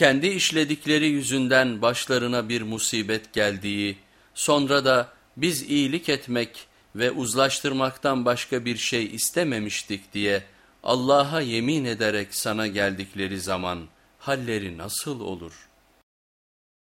kendi işledikleri yüzünden başlarına bir musibet geldiği, sonra da biz iyilik etmek ve uzlaştırmaktan başka bir şey istememiştik diye Allah'a yemin ederek sana geldikleri zaman halleri nasıl olur?''